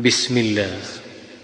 بسم الله.